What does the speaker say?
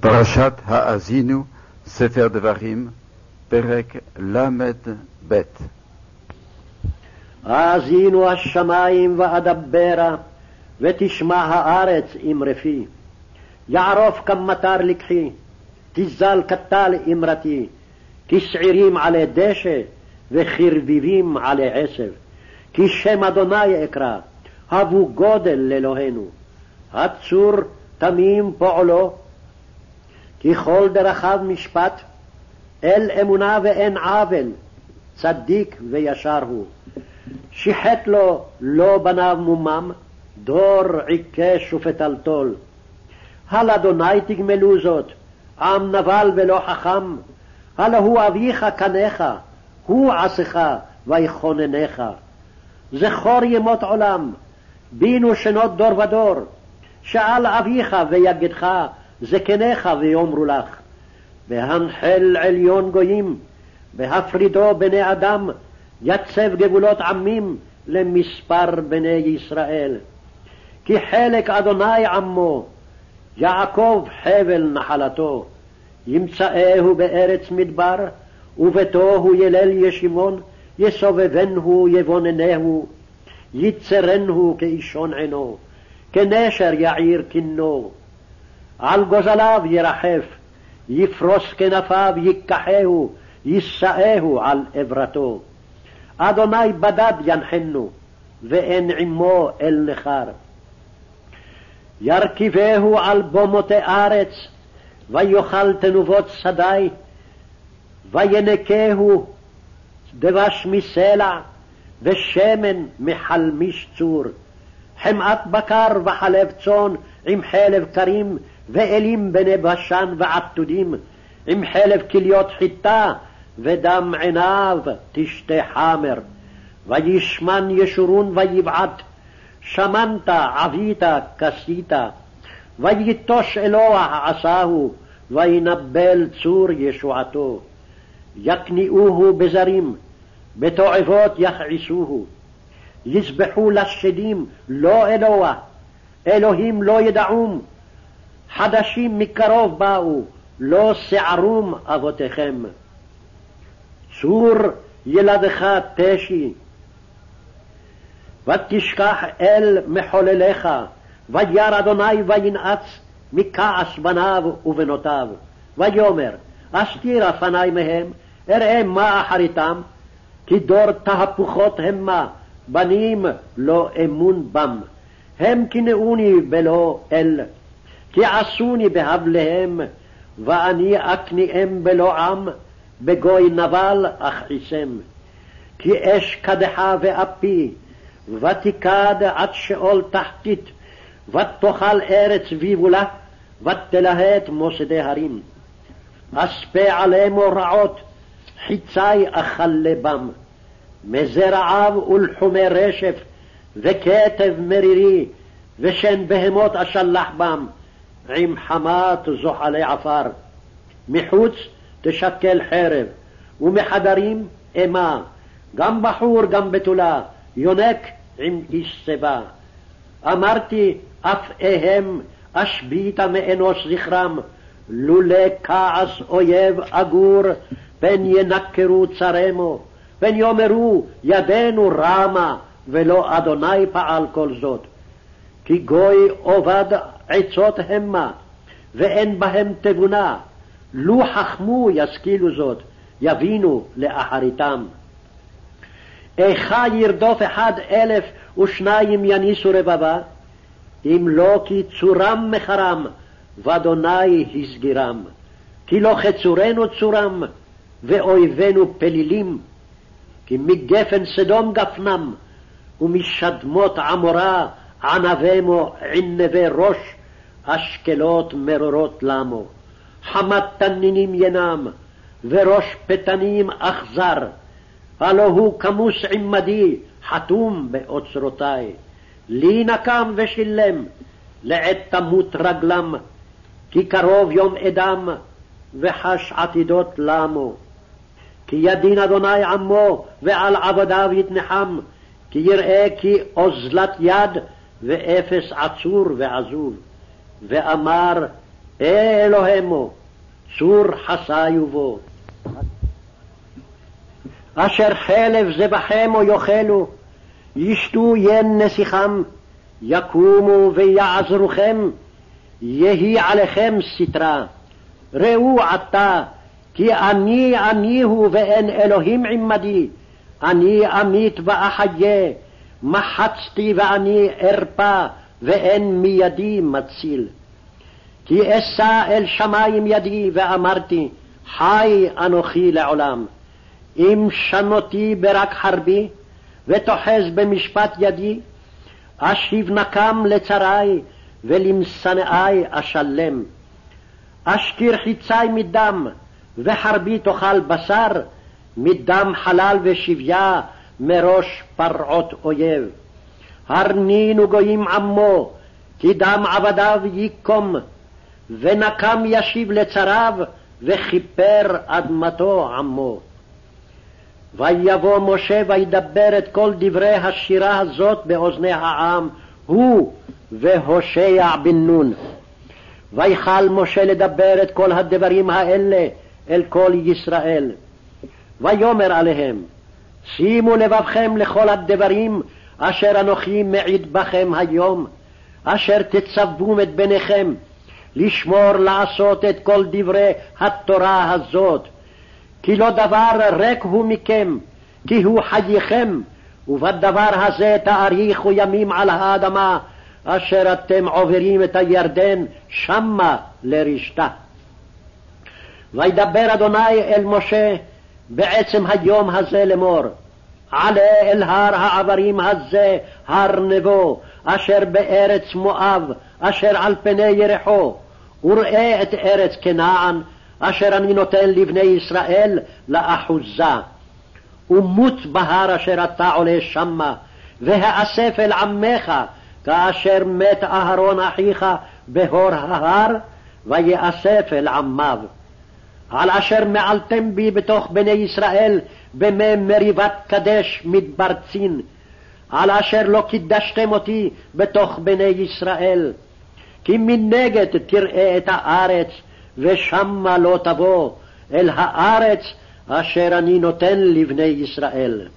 פרשת האזינו, ספר דברים, פרק ל"ב. האזינו השמיים ואדברה, ותשמע הארץ אמרפי. יערוף כמטר לקחי, תזל כטל אמרתי, כשעירים עלי דשא, וכרביבים עלי עשב. כי שם אדוני אקרא, הבו גודל לאלוהינו. הצור תמים פועלו, כי כל דרכיו משפט, אל אמונה ואין עוול, צדיק וישר הוא. שיחת לו לא בניו מומם, דור עיקש ופתלתול. הל אדוני תגמלו זאת, עם נבל ולא חכם, הלא הוא אביך קניך, הוא עשך ויכוננך. זכור ימות עולם, בינו שנות דור ודור, שאל אביך ויגדך, זקניך ויאמרו לך. והנחל עליון גויים, בהפרידו בני אדם, יצב גבולות עמים למספר בני ישראל. כי חלק אדוני עמו, יעקב חבל נחלתו, ימצאהו בארץ מדבר, וביתו הוא ילל ישימון, יסובבנו יבוננהו, יצרנו כאישון עינו, כנשר יעיר כנו. על גוזליו ירחף, יפרוס כנפיו ייקחהו, יישאהו על עברתו. אדוני בדד ינחנו, ואין עמו אל נכר. ירכיבהו על בומותי ארץ, ויאכל תנובות שדי, וינקהו דבש מסלע, ושמן מחלמיש צור. חמאת בקר וחלב צאן עם חלב קרים, ואלים בני בשן ועתודים, עם חלב כליות חיטה, ודם עיניו תשתה חמר. וישמן ישורון ויבעט, שמנת עבית כסית, ויטוש אלוה עשהו, וינבל צור ישועתו. יקניעוהו בזרים, בתועבות יכעסוהו. יזבחו לשדים, לא אלוה, אלוהים לא ידעום. חדשים מקרוב באו, לא שערום אבותיכם. צור ילדך תשי, ותשכח אל מחולליך, וירא אדוני וינאץ מכעס בניו ובנותיו. ויאמר, אסתירה פני מהם, אראה מה אחריתם, כי דור תהפוכות המה, בנים לא אמון בם. הם קינאוני בלא אל, כי עשוני בהבליהם, ואני אכניעם בלא עם, בגוי נבל אכעיסם. כי אש קדחה ואפי, ותיקד עד שאול תחתית, ותאכל ארץ ויבולה, ותלהט מוסדי הרים. אספה עליהם רעות, חיצי אכל לבם. מזה רעב ולחומי רשף, וקטב מרירי, ושן בהמות אשלח בם, עם חמת זוחלי עפר. מחוץ תשקל חרב, ומחדרים אימה, גם בחור גם בתולה, יונק עם איש שיבה. אמרתי, אף אהם אשביתה מאנוש זכרם, לולא כעס אויב אגור, פן ינקרו צרמו, פן יאמרו ידנו רמה, ולא אדוני פעל כל זאת. כי גוי עובד עצות המה, ואין בהם תבונה, לו חכמו ישכילו זאת, יבינו לאחריתם. איכה ירדוף אחד אלף ושניים יניסו רבבה, אם לא כי צורם מחרם, ואדוני הסגירם. כי לא חצורנו צורם, ואויבינו פלילים. כי מגפן סדום גפנם, ומשדמות עמורה ענבמו ענבי ראש, אשקלות מרורות למו. חמת תנינים ינם, וראש פתנים אכזר. הלא הוא כמוס עמדי, חתום באוצרותי. לי נקם ושילם, לעת תמות רגלם, כי קרוב יום אדם, וחש עתידות למו. כי ידין אדוני עמו, ועל עבדיו יתנחם, כי יראה כי אוזלת יד, ואפס עצור ועזוב. ואמר, אלוהימו, צור חסיו בו. אשר חלב זבחמו יאכלו, ישתו ין נסיכם, יקומו ויעזרוכם, יהי עליכם סטרה. ראו עתה, כי אני עמי הוא ואין אלוהים עמדי, אני אמית ואחיה, מחצתי ואני ארפה, ואין מידי מציל. כי אשא אל שמים ידי ואמרתי, חי אנוכי לעולם. אם שנותי ברק חרבי, ותוחז במשפט ידי, אשיב נקם לצרי, ולמשנאי אשלם. אשכיר חיצי מדם, וחרבי תאכל בשר, מדם חלל ושביה, מראש פרעות אויב. הרנינו גויים עמו, כי דם עבדיו ייקום, ונקם ישיב לצריו, וכיפר אדמתו עמו. ויבוא משה וידבר את כל דברי השירה הזאת באוזני העם, הוא והושע בן נון. ויכל משה לדבר את כל הדברים האלה אל כל ישראל. ויאמר עליהם, שימו לבבכם לכל הדברים אשר אנוכי מעיד בכם היום, אשר תצוום את בניכם, לשמור לעשות את כל דברי התורה הזאת. כי לא דבר ריק הוא מכם, כי הוא חייכם, ובדבר הזה תאריכו ימים על האדמה, אשר אתם עוברים את הירדן שמה לרשתה. וידבר אדוני אל משה בעצם היום הזה לאמור, עלה אל הר העברים הזה, הר נבו, אשר בארץ מואב, אשר על פני ירחו, וראה את ארץ כנען, אשר אני נותן לבני ישראל לאחוזה. ומות בהר אשר אתה עולה שמה, והאסף אל עמך, כאשר מת אהרון אחיך בהור ההר, ויאסף אל עמיו. על אשר מעלתם בי בתוך בני ישראל במי מריבת קדש מדבר צין, על אשר לא קידשתם אותי בתוך בני ישראל. כי מנגד תראה את הארץ, ושמה לא תבוא, אל הארץ אשר אני נותן לבני ישראל.